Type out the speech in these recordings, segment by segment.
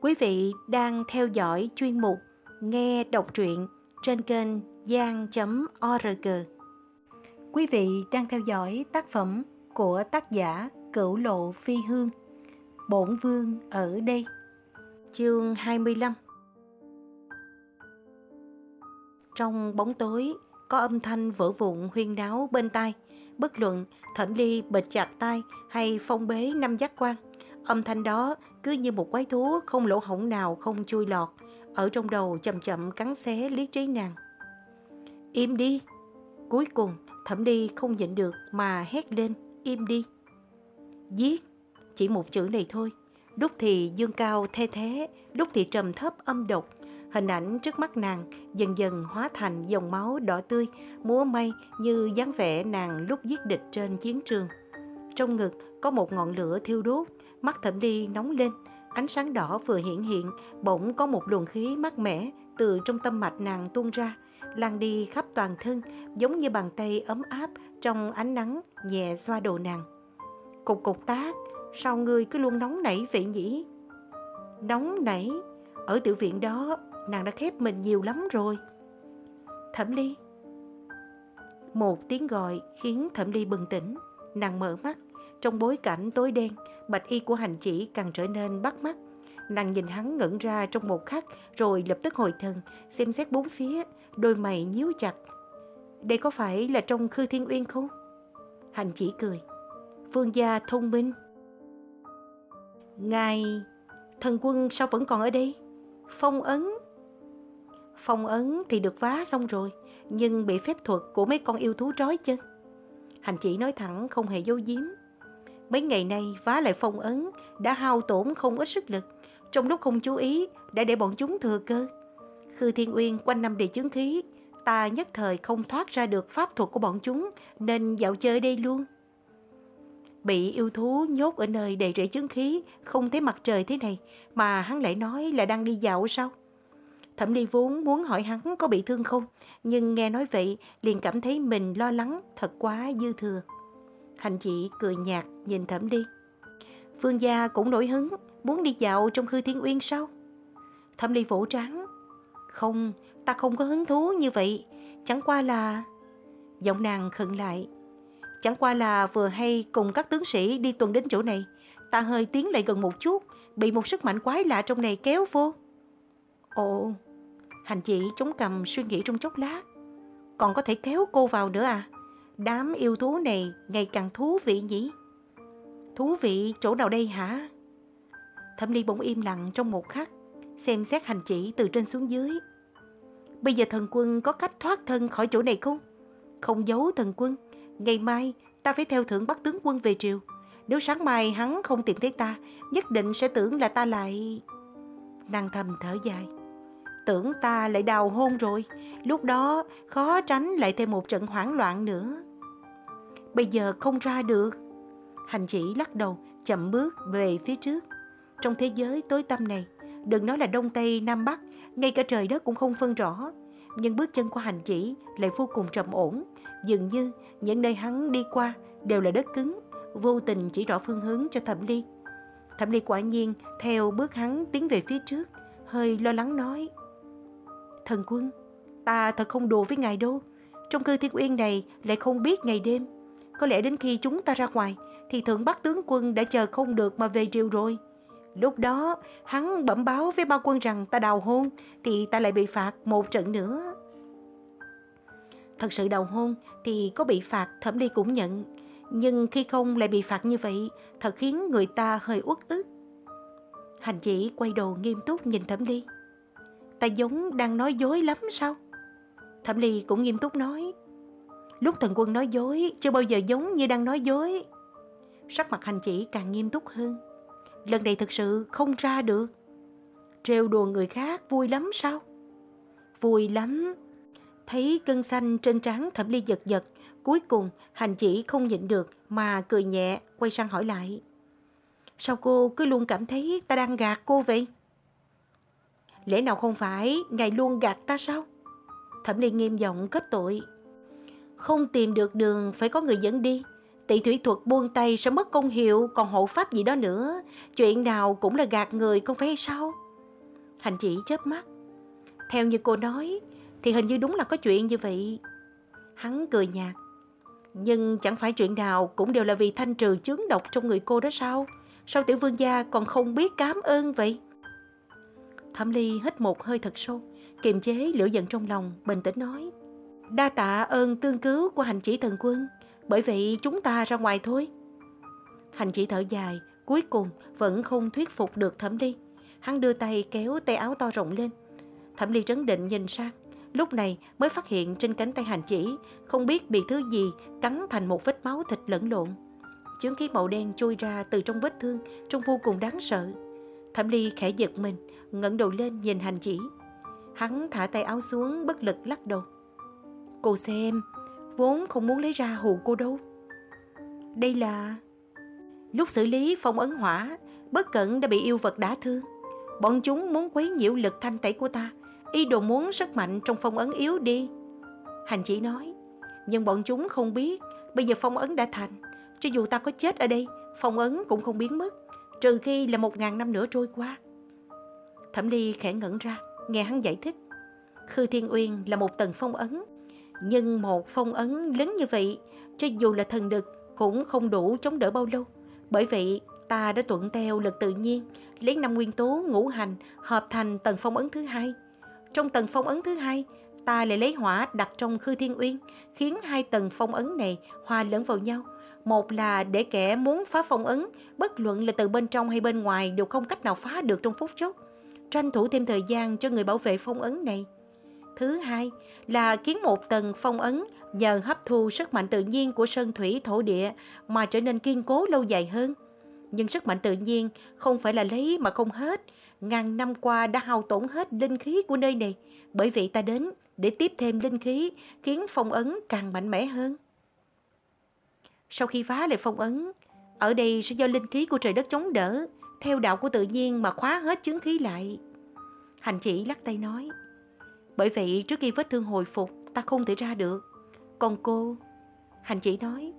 Quý vị đang theo dõi chuyên mục Nghe đọc truyện trên kênh gian.org. Quý vị đang theo dõi tác phẩm của tác giả Cửu Lộ Phi Hương, Bổn Vương ở đây, chương 25. Trong bóng tối, có âm thanh vỡ vụn huyên náo bên tai, bất luận thẩm ly bịch chặt tay hay phong bế năm giác quan. Âm thanh đó cứ như một quái thú không lỗ hổng nào không chui lọt, ở trong đầu chậm chậm cắn xé lý trí nàng. Im đi! Cuối cùng, thẩm đi không nhịn được mà hét lên, im đi! Giết! Chỉ một chữ này thôi, lúc thì dương cao the thế, lúc thì trầm thấp âm độc, Hình ảnh trước mắt nàng dần dần hóa thành dòng máu đỏ tươi, múa may như dáng vẻ nàng lúc giết địch trên chiến trường. Trong ngực có một ngọn lửa thiêu đốt, mắt thẩm đi nóng lên, ánh sáng đỏ vừa hiện hiện, bỗng có một luồng khí mát mẻ từ trong tâm mạch nàng tuôn ra, lan đi khắp toàn thân, giống như bàn tay ấm áp trong ánh nắng nhẹ xoa đầu nàng. Cục cục tác, sao ngươi cứ luôn nóng nảy vậy nhỉ? Nóng nảy? Ở tiểu viện đó nàng đã khép mình nhiều lắm rồi. Thẩm Ly Một tiếng gọi khiến Thẩm Ly bừng tỉnh, nàng mở mắt. Trong bối cảnh tối đen, bạch y của hành chỉ càng trở nên bắt mắt. Nàng nhìn hắn ngẩn ra trong một khắc rồi lập tức hồi thần, xem xét bốn phía, đôi mày nhíu chặt. Đây có phải là trong Khư Thiên Uyên không? Hành chỉ cười. Phương gia thông minh. Ngài, thần quân sao vẫn còn ở đây? Phong ấn Phong ấn thì được vá xong rồi, nhưng bị phép thuật của mấy con yêu thú trói chân. Hành chỉ nói thẳng không hề dấu giếm. Mấy ngày nay vá lại phong ấn đã hao tổn không ít sức lực. Trong lúc không chú ý đã để bọn chúng thừa cơ. Khư Thiên Uyên quanh năm đầy chứng khí, ta nhất thời không thoát ra được pháp thuật của bọn chúng nên dạo chơi đây luôn. Bị yêu thú nhốt ở nơi đầy rễ chứng khí, không thấy mặt trời thế này mà hắn lại nói là đang đi dạo sao? Thẩm Ly vốn muốn hỏi hắn có bị thương không, nhưng nghe nói vậy liền cảm thấy mình lo lắng thật quá dư thừa. Hành chị cười nhạt nhìn Thẩm Ly. Phương gia cũng nổi hứng, muốn đi dạo trong khư thiên uyên sao? Thẩm Ly vỗ trắng. Không, ta không có hứng thú như vậy, chẳng qua là... Giọng nàng khựng lại. Chẳng qua là vừa hay cùng các tướng sĩ đi tuần đến chỗ này, ta hơi tiến lại gần một chút, bị một sức mạnh quái lạ trong này kéo vô. Ồ, Hành chị chống cầm suy nghĩ trong chốc lát. Còn có thể kéo cô vào nữa à? Đám yêu thú này ngày càng thú vị nhỉ? Thú vị chỗ nào đây hả? Thẩm Ly bỗng im lặng trong một khắc, xem xét hành chỉ từ trên xuống dưới. Bây giờ thần quân có cách thoát thân khỏi chỗ này không? Không giấu thần quân, ngày mai ta phải theo thượng bắt tướng quân về triều. Nếu sáng mai hắn không tìm thấy ta, nhất định sẽ tưởng là ta lại... Nàng thầm thở dài tưởng ta lại đào hôn rồi, lúc đó khó tránh lại thêm một trận hoảng loạn nữa. Bây giờ không ra được. Hành chỉ lắc đầu, chậm bước về phía trước. Trong thế giới tối tăm này, đừng nói là Đông Tây Nam Bắc, ngay cả trời đất cũng không phân rõ. Nhưng bước chân của hành chỉ lại vô cùng trầm ổn, dường như những nơi hắn đi qua đều là đất cứng, vô tình chỉ rõ phương hướng cho Thẩm Ly. Thẩm Ly quả nhiên theo bước hắn tiến về phía trước, hơi lo lắng nói. Thần quân, ta thật không đùa với ngài đâu. Trong cư thiên uyên này lại không biết ngày đêm. Có lẽ đến khi chúng ta ra ngoài, thì thượng bắc tướng quân đã chờ không được mà về triều rồi. Lúc đó, hắn bẩm báo với bao quân rằng ta đào hôn, thì ta lại bị phạt một trận nữa. Thật sự đào hôn thì có bị phạt thẩm ly cũng nhận. Nhưng khi không lại bị phạt như vậy, thật khiến người ta hơi uất ức. Hành chỉ quay đầu nghiêm túc nhìn thẩm ly ta giống đang nói dối lắm sao? Thẩm Ly cũng nghiêm túc nói. Lúc thần quân nói dối, chưa bao giờ giống như đang nói dối. Sắc mặt hành chỉ càng nghiêm túc hơn. Lần này thực sự không ra được. Trêu đùa người khác vui lắm sao? Vui lắm. Thấy cân xanh trên trán thẩm ly giật giật, cuối cùng hành chỉ không nhịn được mà cười nhẹ, quay sang hỏi lại. Sao cô cứ luôn cảm thấy ta đang gạt cô vậy? Lẽ nào không phải ngài luôn gạt ta sao? Thẩm Ly nghiêm giọng kết tội. Không tìm được đường phải có người dẫn đi. Tị thủy thuật buông tay sẽ mất công hiệu còn hộ pháp gì đó nữa. Chuyện nào cũng là gạt người không phải hay sao? Hành chỉ chớp mắt. Theo như cô nói, thì hình như đúng là có chuyện như vậy. Hắn cười nhạt. Nhưng chẳng phải chuyện nào cũng đều là vì thanh trừ chướng độc trong người cô đó sao? Sao tiểu vương gia còn không biết cảm ơn vậy? Thẩm Ly hít một hơi thật sâu, kiềm chế lửa giận trong lòng, bình tĩnh nói. Đa tạ ơn tương cứu của hành chỉ thần quân, bởi vậy chúng ta ra ngoài thôi. Hành chỉ thở dài, cuối cùng vẫn không thuyết phục được Thẩm Ly. Hắn đưa tay kéo tay áo to rộng lên. Thẩm Ly trấn định nhìn sang, lúc này mới phát hiện trên cánh tay hành chỉ, không biết bị thứ gì cắn thành một vết máu thịt lẫn lộn. chứng khí màu đen trôi ra từ trong vết thương, trông vô cùng đáng sợ. Thẩm Ly khẽ giật mình, ngẩng đầu lên nhìn hành chỉ. Hắn thả tay áo xuống bất lực lắc đầu. Cô xem, vốn không muốn lấy ra hù cô đâu. Đây là... Lúc xử lý phong ấn hỏa, bất cẩn đã bị yêu vật đả thương. Bọn chúng muốn quấy nhiễu lực thanh tẩy của ta, y đồ muốn sức mạnh trong phong ấn yếu đi. Hành chỉ nói, nhưng bọn chúng không biết, bây giờ phong ấn đã thành. Cho dù ta có chết ở đây, phong ấn cũng không biến mất, trừ khi là một ngàn năm nữa trôi qua. Thẩm Ly khẽ ngẩn ra, nghe hắn giải thích. Khư Thiên Uyên là một tầng phong ấn, nhưng một phong ấn lớn như vậy, cho dù là thần đực cũng không đủ chống đỡ bao lâu. Bởi vậy, ta đã thuận theo lực tự nhiên, lấy năm nguyên tố ngũ hành hợp thành tầng phong ấn thứ hai. Trong tầng phong ấn thứ hai, ta lại lấy hỏa đặt trong khư thiên uyên, khiến hai tầng phong ấn này hòa lẫn vào nhau. Một là để kẻ muốn phá phong ấn, bất luận là từ bên trong hay bên ngoài đều không cách nào phá được trong phút chốc. Tranh thủ thêm thời gian cho người bảo vệ phong ấn này. Thứ hai là kiến một tầng phong ấn nhờ hấp thu sức mạnh tự nhiên của sơn thủy thổ địa mà trở nên kiên cố lâu dài hơn. Nhưng sức mạnh tự nhiên không phải là lấy mà không hết. Ngàn năm qua đã hao tổn hết linh khí của nơi này. Bởi vậy ta đến để tiếp thêm linh khí, khiến phong ấn càng mạnh mẽ hơn. Sau khi phá lại phong ấn, ở đây sẽ do linh khí của trời đất chống đỡ, theo đạo của tự nhiên mà khóa hết chứng khí lại. Hành chỉ lắc tay nói, bởi vậy trước khi vết thương hồi phục, ta không thể ra được. Còn cô, hành chỉ nói,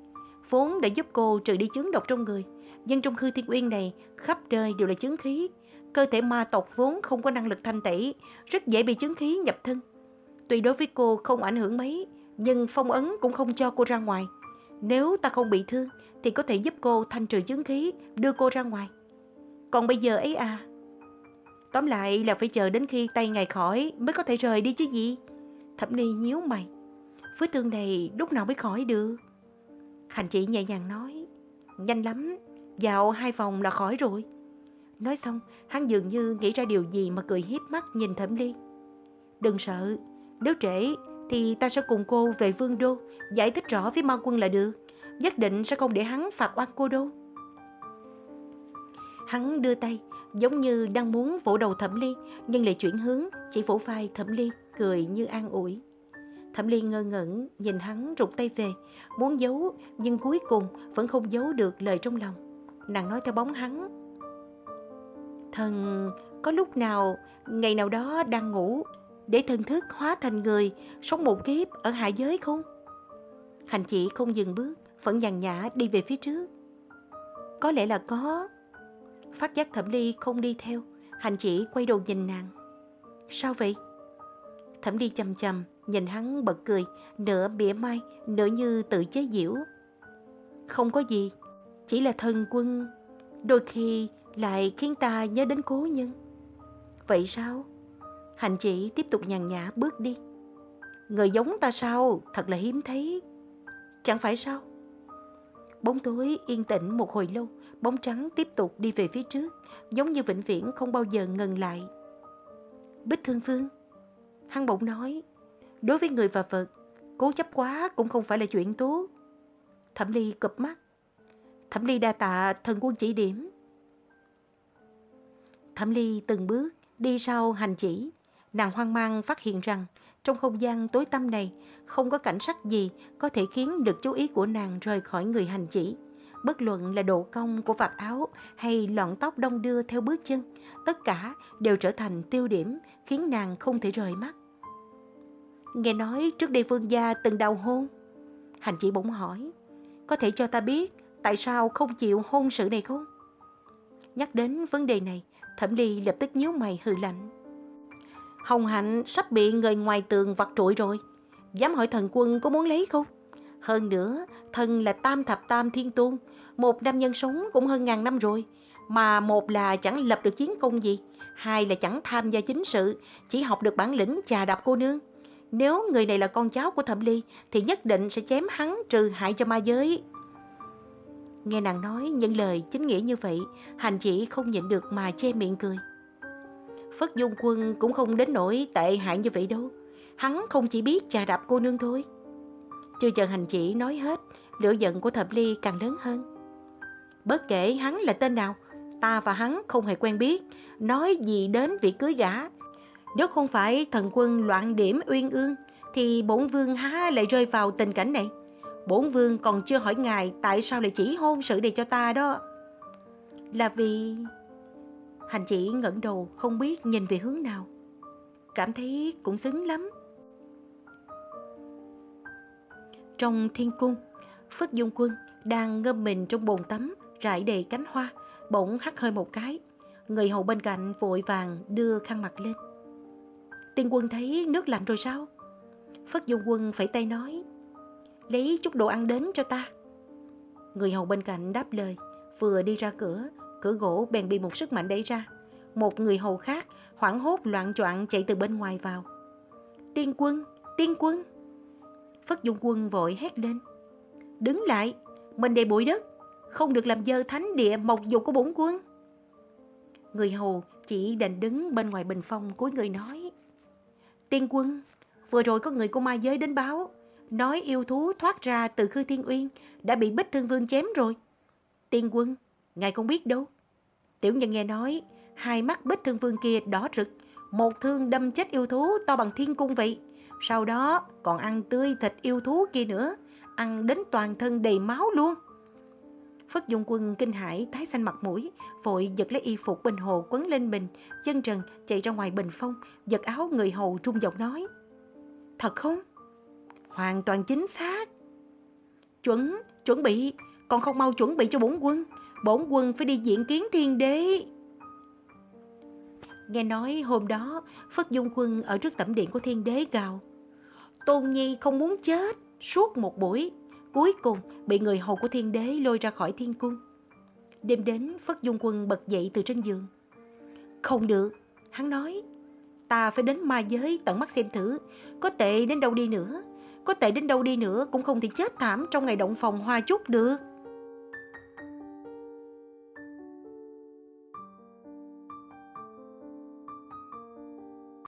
vốn đã giúp cô trừ đi chứng độc trong người, nhưng trong hư thiên uyên này khắp nơi đều là chứng khí. Cơ thể ma tộc vốn không có năng lực thanh tẩy, rất dễ bị chứng khí nhập thân. Tuy đối với cô không ảnh hưởng mấy, nhưng phong ấn cũng không cho cô ra ngoài. Nếu ta không bị thương, thì có thể giúp cô thanh trừ chứng khí, đưa cô ra ngoài. Còn bây giờ ấy à, tóm lại là phải chờ đến khi tay ngài khỏi mới có thể rời đi chứ gì. Thẩm Ly nhíu mày, vết thương này lúc nào mới khỏi được? Hành chị nhẹ nhàng nói, nhanh lắm, Dạo hai vòng là khỏi rồi. Nói xong, hắn dường như nghĩ ra điều gì mà cười hiếp mắt nhìn Thẩm Ly. Đừng sợ, nếu trễ thì ta sẽ cùng cô về Vương Đô, giải thích rõ với ma quân là được. Nhất định sẽ không để hắn phạt oan cô đâu. Hắn đưa tay, giống như đang muốn vỗ đầu Thẩm Ly, nhưng lại chuyển hướng, chỉ vỗ vai Thẩm Ly, cười như an ủi. Thẩm Ly ngơ ngẩn, nhìn hắn rụt tay về, muốn giấu, nhưng cuối cùng vẫn không giấu được lời trong lòng nàng nói theo bóng hắn. Thần có lúc nào, ngày nào đó đang ngủ, để thần thức hóa thành người, sống một kiếp ở hạ giới không? Hành chỉ không dừng bước, vẫn nhàn nhã đi về phía trước. Có lẽ là có. Phát giác thẩm ly không đi theo, hành chỉ quay đầu nhìn nàng. Sao vậy? Thẩm ly chầm chầm, nhìn hắn bật cười, nửa bỉa mai, nửa như tự chế giễu. Không có gì, chỉ là thần quân, đôi khi lại khiến ta nhớ đến cố nhân. Vậy sao? Hành chỉ tiếp tục nhàn nhã bước đi. Người giống ta sao? Thật là hiếm thấy. Chẳng phải sao? Bóng tối yên tĩnh một hồi lâu, bóng trắng tiếp tục đi về phía trước, giống như vĩnh viễn không bao giờ ngừng lại. Bích Thương Phương, hắn bỗng nói, đối với người và vật, cố chấp quá cũng không phải là chuyện tốt. Thẩm Ly cụp mắt, Thẩm Ly đa tạ thần quân chỉ điểm. Thẩm Ly từng bước đi sau hành chỉ. Nàng hoang mang phát hiện rằng trong không gian tối tăm này không có cảnh sắc gì có thể khiến được chú ý của nàng rời khỏi người hành chỉ. Bất luận là độ cong của vạt áo hay lọn tóc đông đưa theo bước chân, tất cả đều trở thành tiêu điểm khiến nàng không thể rời mắt. Nghe nói trước đây vương gia từng đào hôn. Hành chỉ bỗng hỏi, có thể cho ta biết tại sao không chịu hôn sự này không? Nhắc đến vấn đề này, Thẩm Ly lập tức nhíu mày hừ lạnh. Hồng Hạnh sắp bị người ngoài tường vặt trụi rồi. Dám hỏi thần quân có muốn lấy không? Hơn nữa, thần là tam thập tam thiên tôn. Một nam nhân sống cũng hơn ngàn năm rồi. Mà một là chẳng lập được chiến công gì. Hai là chẳng tham gia chính sự. Chỉ học được bản lĩnh trà đạp cô nương. Nếu người này là con cháu của thẩm ly thì nhất định sẽ chém hắn trừ hại cho ma giới. Nghe nàng nói những lời chính nghĩa như vậy, hành chỉ không nhịn được mà che miệng cười. Phất Dung Quân cũng không đến nỗi tệ hại như vậy đâu. Hắn không chỉ biết trà đạp cô nương thôi. Chưa chờ hành chỉ nói hết, lửa giận của thập ly càng lớn hơn. Bất kể hắn là tên nào, ta và hắn không hề quen biết, nói gì đến việc cưới gã. Nếu không phải thần quân loạn điểm uyên ương, thì bổn vương há lại rơi vào tình cảnh này. Bổn vương còn chưa hỏi ngài tại sao lại chỉ hôn sự này cho ta đó. Là vì... Hành chỉ ngẩng đầu không biết nhìn về hướng nào. Cảm thấy cũng xứng lắm. Trong thiên cung, Phất Dung Quân đang ngâm mình trong bồn tắm rải đầy cánh hoa, bỗng hắt hơi một cái. Người hầu bên cạnh vội vàng đưa khăn mặt lên. Tiên quân thấy nước lạnh rồi sao? Phất Dung Quân phải tay nói, lấy chút đồ ăn đến cho ta. Người hầu bên cạnh đáp lời, vừa đi ra cửa, cửa gỗ bèn bị một sức mạnh đẩy ra. Một người hầu khác hoảng hốt loạn choạng chạy từ bên ngoài vào. Tiên quân, tiên quân! Phất Dung Quân vội hét lên. Đứng lại, mình đầy bụi đất, không được làm dơ thánh địa mộc dục của bổn quân. Người hầu chỉ đành đứng bên ngoài bình phong cuối người nói. Tiên quân, vừa rồi có người của ma giới đến báo, nói yêu thú thoát ra từ khư thiên uyên đã bị bích thương vương chém rồi. Tiên quân, ngài không biết đâu. Tiểu nhân nghe nói, hai mắt bích thương vương kia đỏ rực, một thương đâm chết yêu thú to bằng thiên cung vậy. Sau đó còn ăn tươi thịt yêu thú kia nữa, ăn đến toàn thân đầy máu luôn. Phất Dung Quân kinh hãi tái xanh mặt mũi, vội giật lấy y phục bình hồ quấn lên mình, chân trần chạy ra ngoài bình phong, giật áo người hầu trung giọng nói. Thật không? Hoàn toàn chính xác. Chuẩn, chuẩn bị, còn không mau chuẩn bị cho bổn quân. Bổn quân phải đi diện kiến thiên đế. Nghe nói hôm đó, Phất Dung Quân ở trước tẩm điện của thiên đế gào. Tôn Nhi không muốn chết suốt một buổi, cuối cùng bị người hầu của thiên đế lôi ra khỏi thiên cung. Đêm đến, Phất Dung Quân bật dậy từ trên giường. Không được, hắn nói, ta phải đến ma giới tận mắt xem thử, có tệ đến đâu đi nữa, có tệ đến đâu đi nữa cũng không thể chết thảm trong ngày động phòng hoa chút được.